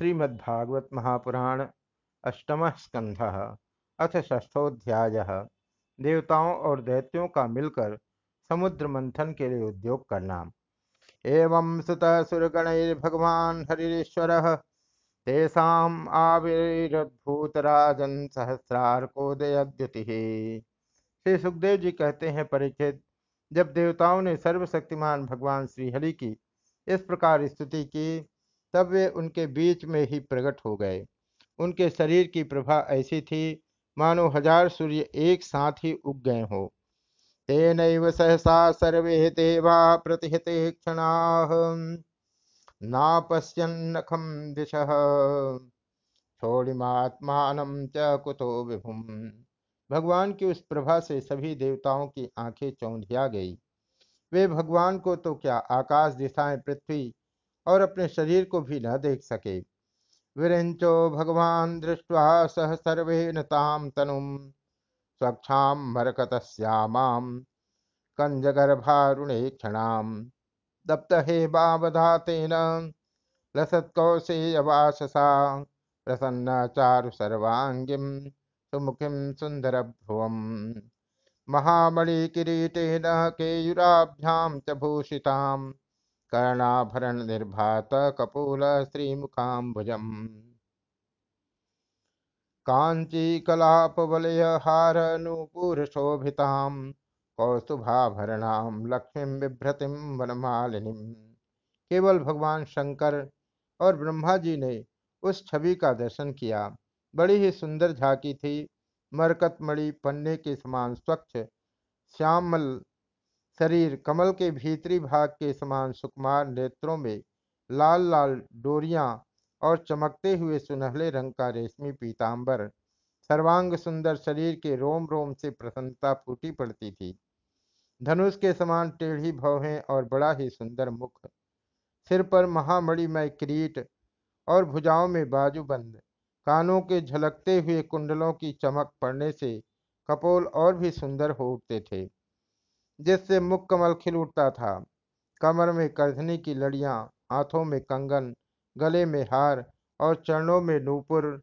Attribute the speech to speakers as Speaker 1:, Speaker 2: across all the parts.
Speaker 1: श्रीमद्भागवत महापुराण अष्टम स्कंध अथ ष्ठोध्याय देवताओं और दैत्यों का मिलकर समुद्र मंथन के लिए उद्योग करना। एवं सुत भगवान हरीश्वर तेषा आविर्भूतराजन सहस्रार्कोदयद्युति। श्री सुखदेव जी कहते हैं, परिचित, जब देवताओं ने सर्वशक्तिमान भगवान श्रीहरि की इस प्रकार स्तुति की तब वे उनके बीच में ही प्रकट हो गए। उनके शरीर की प्रभा ऐसी थी, मानो हज़ार सूर्य एक साथ ही उग गए हो। तेन सहसा सर्वे देवा प्रतिहते क्षण नापश्यन्नखम दिश। छोड़िमात्मान च कुतो विभुम। भगवान की उस प्रभा से सभी देवताओं की आँखें चौंधिया गई। वे भगवान को तो क्या आकाश दिशाएँ पृथ्वी और अपने शरीर को भी न देख सके। विरंचो भगवान दृष्टवा सह सर्वे ताम तनुम स्वक्षाम मरकतश्यामाम कंजगर्भारुणे क्षणाम। दप्त हे बावधातेन लसत्कौशेयवाससा प्रसन्न चारु सर्वांगिम सुमुखिम सुंदर भ्रुवम महामणि किरीटेन केयुराभ्याम च भूषिताम। कर्णाभरण निर्भात कपूल नूपुर शोभिताम कौस्तुभाभरणाम, लक्ष्मी बिभ्रतिम वनमालिनी केवल भगवान शंकर और ब्रह्मा जी ने उस छवि का दर्शन किया। बड़ी ही सुंदर झांकी थी। मरकतमणि पन्ने के समान स्वच्छ, श्यामल शरीर कमल के भीतरी भाग के समान सुकुमार नेत्रों में लाल लाल डोरियाँ और चमकते हुए सुनहले रंग का रेशमी पीताम्बर सर्वांग सुंदर शरीर के रोम रोम से प्रसन्नता फूटी पड़ती थी। धनुष के समान टेढ़ी भवें और बड़ा ही सुंदर मुख। सिर पर महामणिमय किरीट और भुजाओं में बाजूबंद। कानों के झलकते हुए कुंडलों की चमक पड़ने से कपोल और भी सुंदर हो उठते थे। जिससे मुख कमल खिल उठता था। कमर में करधनी की लड़ियाँ, हाथों में कंगन, गले में हार और चरणों में नूपुर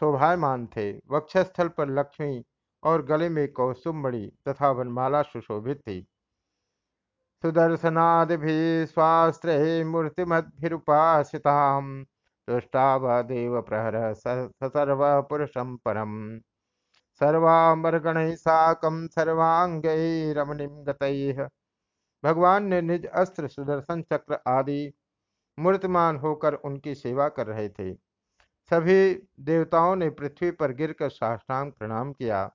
Speaker 1: शोभायमान थे। वक्षस्थल पर लक्ष्मी और गले में कौसुमणि तथा वनमाला सुशोभित थी। सुदर्शनादि स्वास्त्र मूर्तिमद्भिरुपासिताम तुष्टाव देव प्रहर सर्व पुरुषम परम। सर्वामर्गण साकम सर्वांगैरमणिम गतैः। भगवान ने निज अस्त्र, सुदर्शन चक्र आदि मूर्तमान होकर उनकी सेवा कर रहे थे। सभी देवताओं ने पृथ्वी पर गिरकर साष्टांग प्रणाम किया।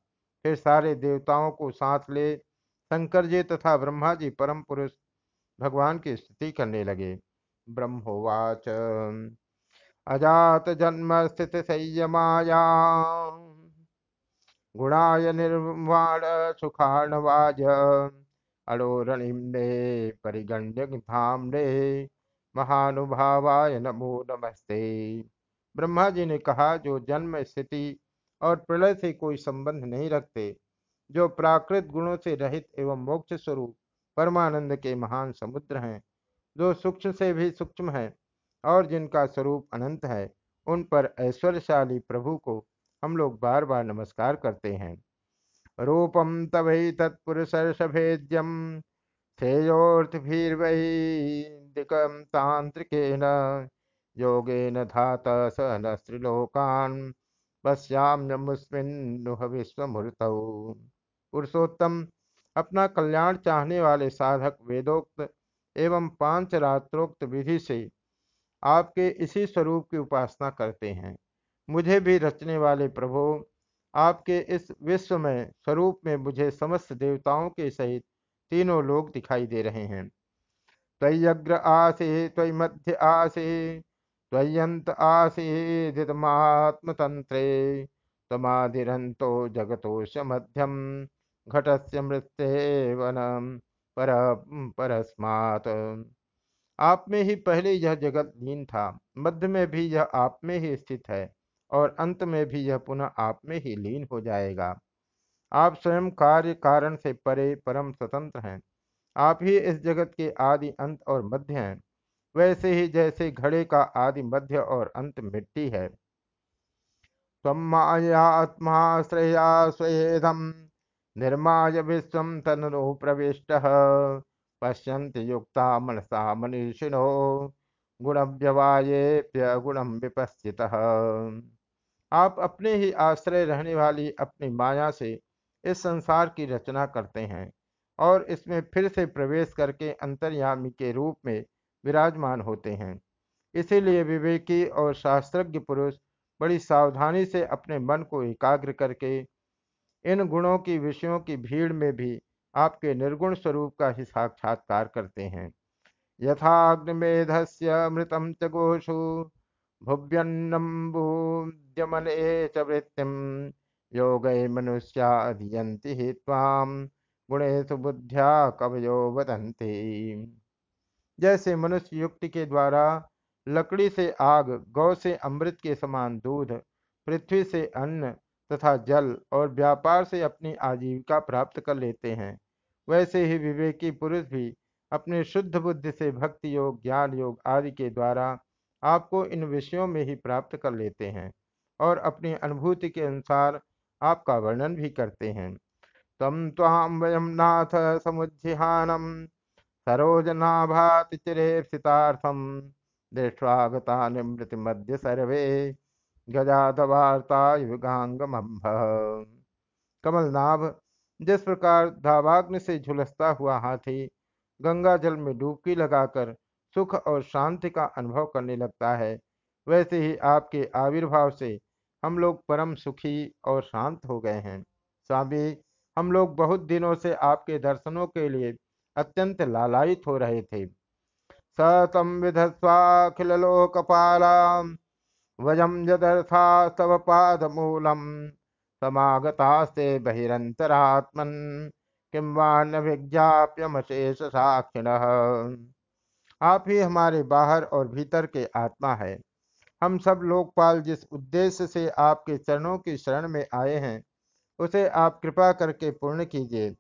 Speaker 1: फिर सारे देवताओं को साथ ले शंकर जी तथा ब्रह्मा जी परम पुरुष भगवान की स्तुति करने लगे। ब्रह्मोवाच। अजात जन्म स्थित संयमाया गुणाय निर्वाण सुखाणवाज अड़ोरणिम्ने परिगण्य धामने महानुभावाय नमो नमस्ते। ब्रह्मा जी ने कहा, जो जन्म स्थिति और प्रलय से कोई संबंध नहीं रखते, जो प्राकृत गुणों से रहित एवं मोक्ष स्वरूप परमानंद के महान समुद्र हैं, जो सूक्ष्म से भी सूक्ष्म है और जिनका स्वरूप अनंत है, उन पर ऐश्वर्यशाली प्रभु को हम लोग बार बार नमस्कार करते हैं। रूपम तवै तत्पुरुषर्षभेद्यम श्रेयोर्थिर्वैदिकम तांत्रिकेन योगेन धात स न स्त्रिलोकान पश्याम्यमुस्मिन्नुह विश्वमूर्त। पुरुषोत्तम, अपना कल्याण चाहने वाले साधक वेदोक्त एवं पाँच रात्रोक्त विधि से आपके इसी स्वरूप की उपासना करते हैं। मुझे भी रचने वाले प्रभु, आपके इस विश्व में, स्वरूप में मुझे समस्त देवताओं के सहित तीनों लोग दिखाई दे रहे हैं। त्वयग्र आसे त्वय मध्य आसे त्वयंत आसे दितमात्मतंत्रे जगतोष मध्यम, घटस्य मृत्यवन पर परस्मात। आप में ही पहले यह जगत लीन था, मध्य में भी यह आप में ही स्थित है। और अंत में भी यह पुनः आप में ही लीन हो जाएगा। आप स्वयं कार्य कारण से परे परम स्वतंत्र हैं। आप ही इस जगत के आदि अंत और मध्य हैं। वैसे ही जैसे घड़े का आदि मध्य और अंत मिट्टी है। निर्माय विश्व तनु प्रविष्ट, पश्यन्ति युक्ता मनसा मनीषिणो गुणव्यवायेप्य गुणम विपस्थित आप अपने ही आश्रय रहने वाली अपनी माया से इस संसार की रचना करते हैं और इसमें फिर से प्रवेश करके अंतर्यामी के रूप में विराजमान होते हैं। इसीलिए विवेकी और शास्त्रज्ञ पुरुष बड़ी सावधानी से अपने मन को एकाग्र करके इन गुणों की, विषयों की भीड़ में भी आपके निर्गुण स्वरूप का ही साक्षात्कार करते हैं। यथाग्निमेधस्य मृतम च भुव्यन्नम्बूद्यमने च वृत्तिम योग मनुष्याधियंति ही ताम गुणेशु बुद्ध्या कवयो वदंती जैसे मनुष्य युक्ति के द्वारा लकड़ी से आग, गौ से अमृत के समान दूध, पृथ्वी से अन्न तथा जल और व्यापार से अपनी आजीविका प्राप्त कर लेते हैं, वैसे ही विवेकी पुरुष भी अपने शुद्ध बुद्धि से भक्ति योग, ज्ञान योग आदि के द्वारा आपको इन विषयों में ही प्राप्त कर लेते हैं और अपनी अनुभूति के अनुसार आपका वर्णन भी करते हैं। तम ताम वयम नाथ समुज्जिहानम सरोजनाभाति चिरेप्सितार्थम दृष्टागता मध्य सर्वे। गजाधवार्ता युगांगमंभ कमलनाभ जिस प्रकार धावाग्नि से झुलसता हुआ हाथी गंगा जल में डुबकी लगाकर सुख और शांति का अनुभव करने लगता है। वैसे ही आपके आविर्भाव से हम लोग परम सुखी और शांत हो गए हैं। स्वामी, हम लोग बहुत दिनों से आपके दर्शनों के लिए अत्यंत लालायित हो रहे थे। स तं विधस्वाखिलोकपालां वयं यदर्थास्तव पादमूलं समागतास्ते बहिरन्तरात्मन् किं न विज्ञाप्यमशेष साक्षिणः। आप ही हमारे बाहर और भीतर के आत्मा है। हम सब लोकपाल जिस उद्देश्य से आपके चरणों की शरण में आए हैं, उसे आप कृपा करके पूर्ण कीजिए।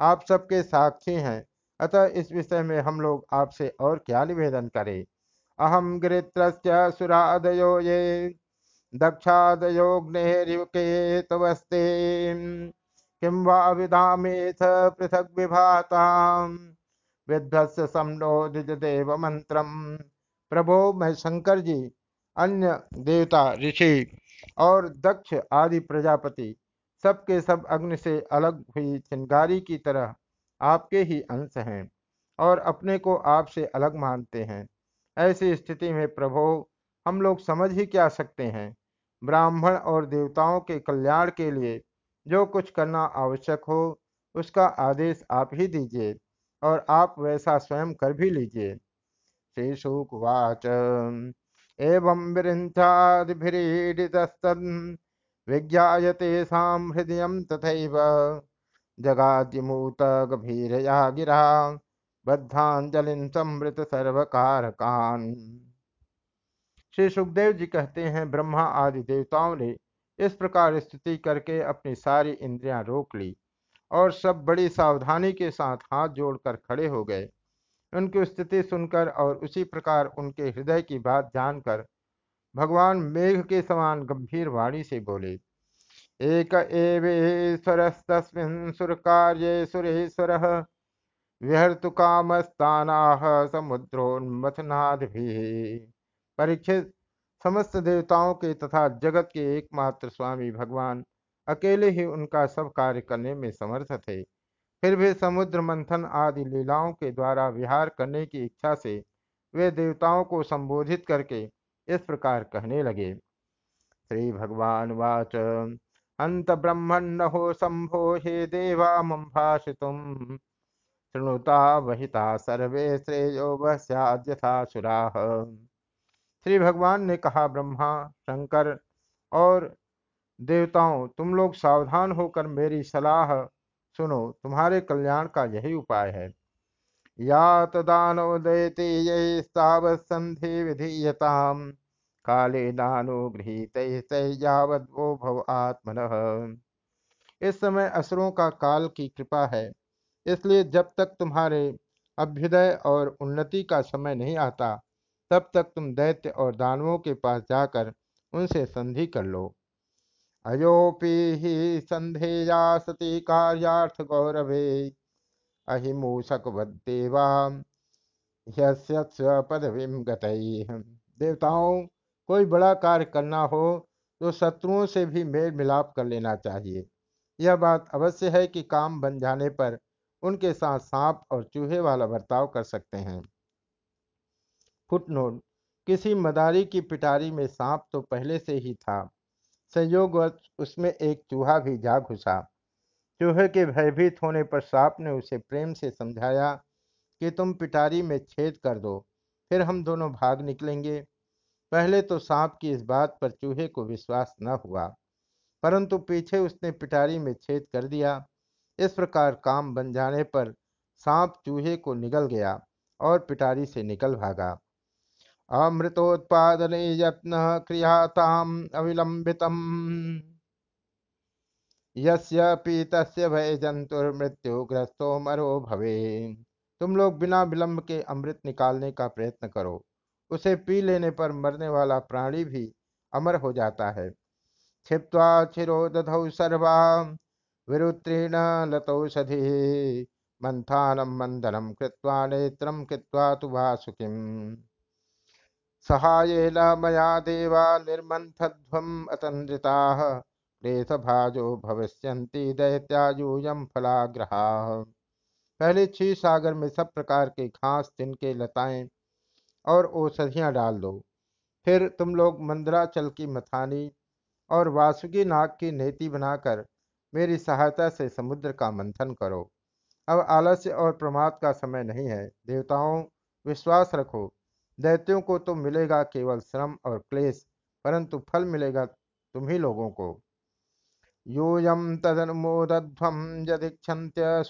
Speaker 1: आप सबके साक्षी हैं। अतः इस विषय में हम लोग आपसे और क्या निवेदन करें? अहम गिरित्र सुरादयो ये दक्षादयोग्नेरिवकेतवस्ते किं वा विधामेथ विभाता विध्वस्य समनो देव मंत्र प्रभो मैं शंकर जी अन्य देवता, ऋषि और दक्ष आदि प्रजापति, सबके सब अग्नि से अलग हुई चिंगारी की तरह आपके ही अंश हैं और अपने को आपसे अलग मानते हैं। ऐसी स्थिति में प्रभो, हम लोग समझ ही क्या सकते हैं? ब्राह्मण और देवताओं के कल्याण के लिए जो कुछ करना आवश्यक हो, उसका आदेश आप ही दीजिए। और आप वैसा स्वयं कर भी लीजिए। श्री शुकवाच। एवं विरिंचादिभिरीडितस्तन् विज्ञायते साम हृदय तथा जगाद्यमूत गभीरया गिरा बद्धांजलिन समृत सर्वकारकान। श्री सुखदेव जी कहते हैं, ब्रह्मा आदि देवताओं ने इस प्रकार स्तुति करके अपनी सारी इंद्रियाँ रोक ली। और सब बड़ी सावधानी के साथ हाथ जोड़कर खड़े हो गए। उनकी स्थिति सुनकर और उसी प्रकार उनके हृदय की बात जानकर भगवान मेघ के समान गंभीर वाणी से बोले, एक एवेश्वरस्तस्मिन् सुरकार्ये सुरेश्वरः परीक्षित समस्त देवताओं के तथा जगत के एकमात्र स्वामी भगवान अकेले ही उनका सब कार्य करने में समर्थ थे। फिर भी समुद्र मंथन आदि लीलाओं के द्वारा विहार करने की इच्छा से वे देवताओं को संबोधित करके इस प्रकार कहने लगे। श्री भगवान वाच। अंत ब्रह्मण्हो शंभो हे देवा, मम भाषितुम। शृणुता वहिता सर्वे श्रेयो वस्याद्यथा सुराह श्री भगवान ने कहा, ब्रह्मा, शंकर और देवताओं, तुम लोग सावधान होकर मेरी सलाह सुनो। तुम्हारे कल्याण का यही उपाय है। या तदानोदयते ये संधि विधीयताम। काले नानुगृहित वो भव आत्मन। इस समय असुरों का काल की कृपा है। इसलिए जब तक तुम्हारे अभ्युदय और उन्नति का समय नहीं आता, तब तक तुम दैत्य और दानवों के पास जाकर उनसे संधि कर लो। अयोपी ही संधेया सती कार्यार्थ गौरवे अहिमूषक देवा पदवीम देवताओं, कोई बड़ा कार्य करना हो तो शत्रुओं से भी मेल मिलाप कर लेना चाहिए। यह बात अवश्य है कि काम बन जाने पर उनके साथ सांप और चूहे वाला बर्ताव कर सकते हैं। फुटनोट। किसी मदारी की पिटारी में सांप तो पहले से ही था। संयोग उसमें एक चूहा भी जा घुसा। चूहे के भयभीत होने पर सांप ने उसे प्रेम से समझाया कि तुम पिटारी में छेद कर दो, फिर हम दोनों भाग निकलेंगे। पहले तो सांप की इस बात पर चूहे को विश्वास न हुआ, परंतु पीछे उसने पिटारी में छेद कर दिया। इस प्रकार काम बन जाने पर सांप चूहे को निगल गया और पिटारी से निकल भागा। अमृतोत्पादन यत्न क्रियाताम अविलंबितम यस्य पीतस्य भय जंतुर्मृत्यु ग्रस्तो मरो भवे तुम लोग बिना विलंब के अमृत निकालने का प्रयत्न करो। उसे पी लेने पर मरने वाला प्राणी भी अमर हो जाता है। क्षिप्वा छिरो दधौ सर्वा, विरुत्रीण लतौषधि मंथानम मंदनम कृत्वा नेत्रम कृत्वा तु वासुकिम सहायेन मया देवा निर्मंथध्वम अतंद्रिता भाजो भविष्यन्ति दैत्यायूयम फलाग्रहा। पहले क्षीर सागर में सब प्रकार के घास, तिनके लताएँ और औषधियाँ डाल दो। फिर तुम लोग मंदराचल की मथानी और वासुकी नाग की नेति बनाकर मेरी सहायता से समुद्र का मंथन करो। अब आलस्य और प्रमाद का समय नहीं है। देवताओं, विश्वास रखो। दैत्यों को तो मिलेगा केवल श्रम और क्लेश, परंतु फल मिलेगा तुम्ही लोगों को। यूयम तदनुमोदध्वम यदीक्षन्त्य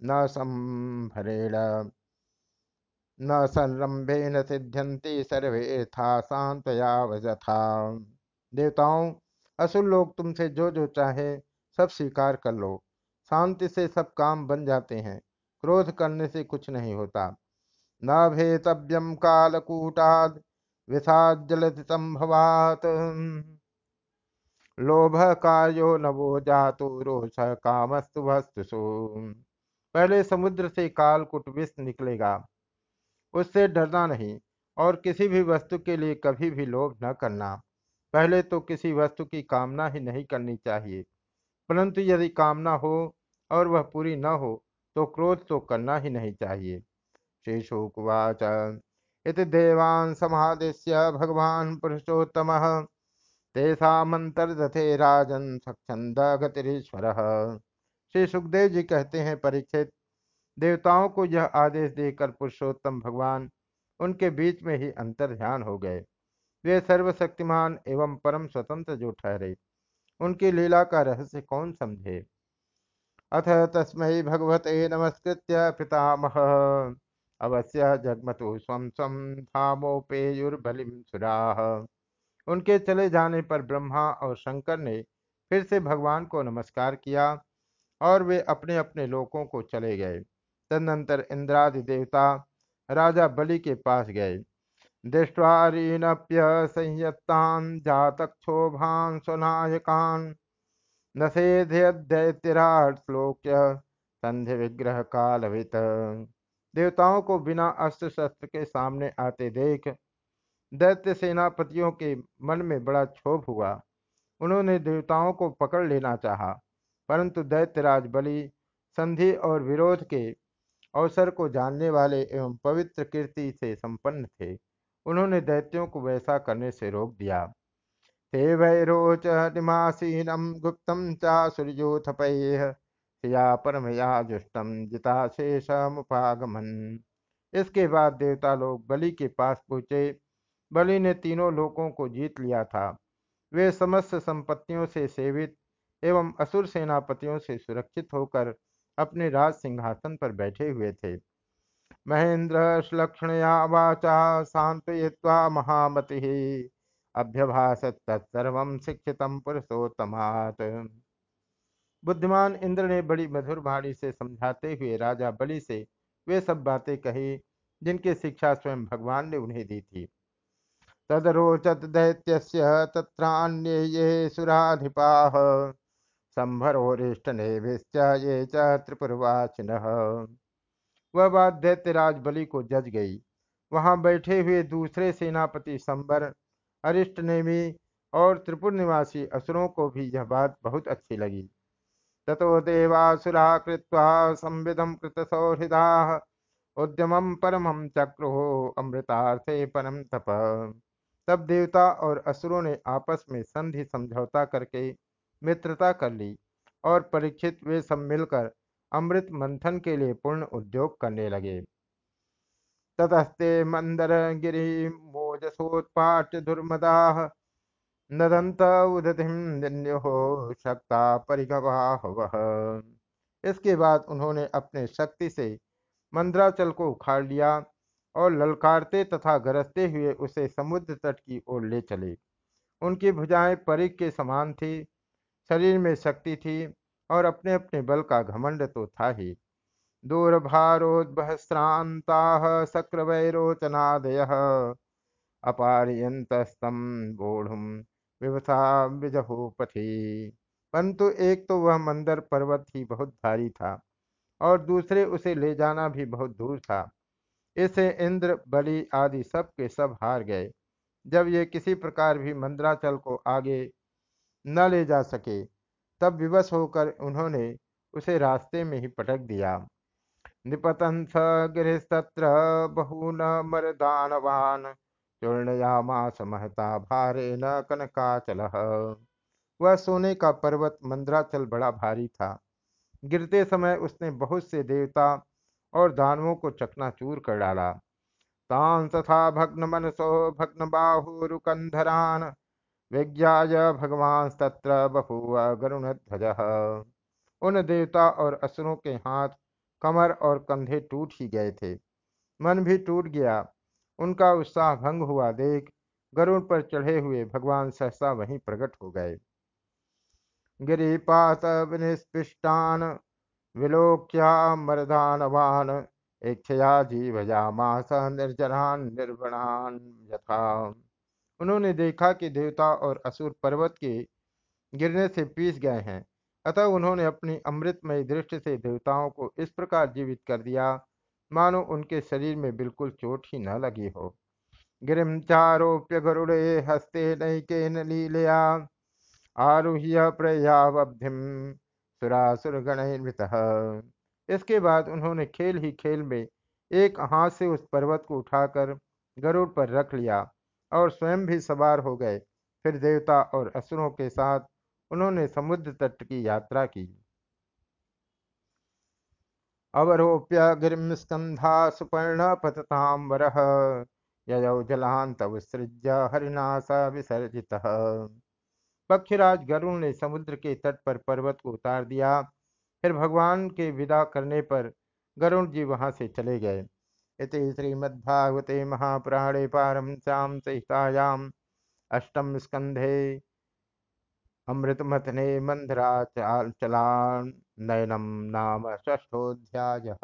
Speaker 1: न संभरेण। न संरंभेन सिद्ध्यंति सर्वेथा शांतया वजथा। देवताओं, असुर लोग तुमसे जो जो चाहे सब स्वीकार कर लो। शांति से सब काम बन जाते हैं। क्रोध करने से कुछ नहीं होता। न भेतव्यम कालकूटाद विषाद संभवात लोभ कार्यो नवो जातु रोष कामस्तु वस्तुषु पहले समुद्र से कालकुट विष निकलेगा, उससे डरना नहीं, और किसी भी वस्तु के लिए कभी भी लोभ न करना। पहले तो किसी वस्तु की कामना ही नहीं करनी चाहिए, परंतु यदि कामना हो और वह पूरी न हो तो क्रोध तो करना ही नहीं चाहिए। श्री शुकवाच इति देवान समादेश्य भगवान पुरुषोत्तम। तेषामंतर्दथे राजन सक्षंद श्री सुखदेव जी कहते हैं, परीक्षित, देवताओं को यह आदेश देकर पुरुषोत्तम भगवान उनके बीच में ही अंतर ध्यान हो गए। वे सर्वशक्तिमान एवं परम स्वतंत्र जो ठहरे, उनकी लीला का रहस्य कौन समझे? अथ तस्मै भगवते नमस्कृत्य पितामह। अवश्य जगमतु स्वम स्वम धामोपेयुर्बलिम सुराह उनके चले जाने पर ब्रह्मा और शंकर ने फिर से भगवान को नमस्कार किया और वे अपने अपने लोकों को चले गए। तदनंतर इंद्रादि देवता राजा बलि के पास गए। दृष्टवारीनप्य संयत्तान जातक्षोभान सुनायकान नसेध्यदैत्यराट श्लोक्य संधि विग्रह कालवित देवताओं को बिना अस्त्र शस्त्र के सामने आते देख दैत्य सेनापतियों के मन में बड़ा क्षोभ हुआ। उन्होंने देवताओं को पकड़ लेना चाहा, परंतु दैत्यराज बलि संधि और विरोध के अवसर को जानने वाले एवं पवित्र कीर्ति से संपन्न थे। उन्होंने दैत्यों को वैसा करने से रोक दिया। ते वैरोच निमासीनम गुप्तम चासुर्योथपया परमया जुष्टम जिता जिताशेषमुपागमन इसके बाद देवता लोग बलि के पास पहुँचे। बलि ने तीनों लोकों को जीत लिया था। वे समस्त संपत्तियों से सेवित एवं असुर सेनापतियों से सुरक्षित होकर अपने राज सिंहासन पर बैठे हुए थे। महेंद्र श्लक्षणया वाचा शांतय्वा महामति। अभ्यभाषत तत्सर्व शिक्षित पुरुषोत्तमात। बुद्धिमान इंद्र ने बड़ी मधुर वाणी से समझाते हुए राजा बलि से वे सब बातें कही, जिनकी शिक्षा स्वयं भगवान ने उन्हें दी थी। तदरोचत दैत्य तत्रान्ये ये त्रिपुरवाचिन। वह बात दैत्यराज बलि को जज गई। वहाँ बैठे हुए दूसरे सेनापति संबर, अरिष्ट नेमी और त्रिपुर निवासी असुरों को भी यह बात बहुत अच्छी लगी। ततो देवासुरा कृत्वा संविधम कृत सौहृदा उद्यमम परमम चक्रो, अमृतार्थे परम तप। तब देवता और असुरों ने आपस में संधि समझौता करके मित्रता कर ली और परीक्षित वे सब मिलकर अमृत मंथन के लिए पूर्ण उद्योग करने लगे। ततस्ते मंदर गिरी मोजसोत्पाट्य दुर्मदा नदंत उदधिम शक्ता परिगवाह इसके बाद उन्होंने अपने शक्ति से मंद्राचल को उखाड़ लिया और ललकारते तथा गरजते हुए उसे समुद्र तट की ओर ले चले। उनकी भुजाएँ परिक के समान थी, शरीर में शक्ति थी और अपने अपने बल का घमंड तो था ही। दूरभारोद्भस्रांता शक्रवैरोचनादय। अपारियंतस्तम बोढ़ुम विवसा विजहोपथी परंतु एक तो वह मंदर पर्वत ही बहुत भारी था, और दूसरे उसे ले जाना भी बहुत दूर था। इसे इंद्र, बलि आदि सब के सब हार गए। जब ये किसी प्रकार भी मंदराचल को आगे न ले जा सके, तब विवश होकर उन्होंने उसे रास्ते में ही पटक दिया। निपतन स गिरिस्तत्र बहून मरदानवान चूर्णयामास महता भारे न कनकाचल। वह सोने का पर्वत मंद्राचल बड़ा भारी था। गिरते समय उसने बहुत से देवता और दानवों को चकनाचूर कर डाला। तान तथा भग्न मनसो भग्न बाहुरुकंधरान विज्ञाय भगवान तत्र बभुव गरुण ध्वज उन देवता और असुरों के हाथ कमर और कंधे टूट ही गए थे। मन भी टूट गया। उनका उत्साह भंग हुआ देख गरुड़ पर चढ़े हुए भगवान सहसा वहीं प्रकट हो गए। गिरिपात विनिस्पृष्टान विलोक्या मरदानवान इच्छया जीवयामास निर्जनान निर्वणान यथा। उन्होंने देखा कि देवता और असुर पर्वत के गिरने से पीस गए हैं। अतः उन्होंने अपनी अमृतमय दृष्टि से देवताओं को इस प्रकार जीवित कर दिया मानो उनके शरीर में बिल्कुल चोट ही न लगी हो। गिरिम चारोप्य गरुड़े हस्ते नैकेन लीलया, आरुह्य प्रयावधिम सुरासुर गणमृत इसके बाद उन्होंने खेल ही खेल में एक हाथ से उस पर्वत को उठाकर गरुड़ पर रख लिया और स्वयं भी सवार हो गए। फिर देवता और असुरों के साथ उन्होंने समुद्र तट की यात्रा की। अवरोप्य गिरिम स्कंधा सुपर्ण पततांबर ययौ जलांत उत्सृज्य हरिनाश विसर्जित। पक्षराज गरुण ने समुद्र के तट पर पर्वत को उतार दिया। फिर भगवान के विदा करने पर गरुण जी वहाँ से चले गए। इति श्रीमद्भागवते महापुराणे पारमश्याम सहितायाम अष्टम स्कंधे अमृतमथने मंदरा चलान नयनम नाम षष्ठोध्याय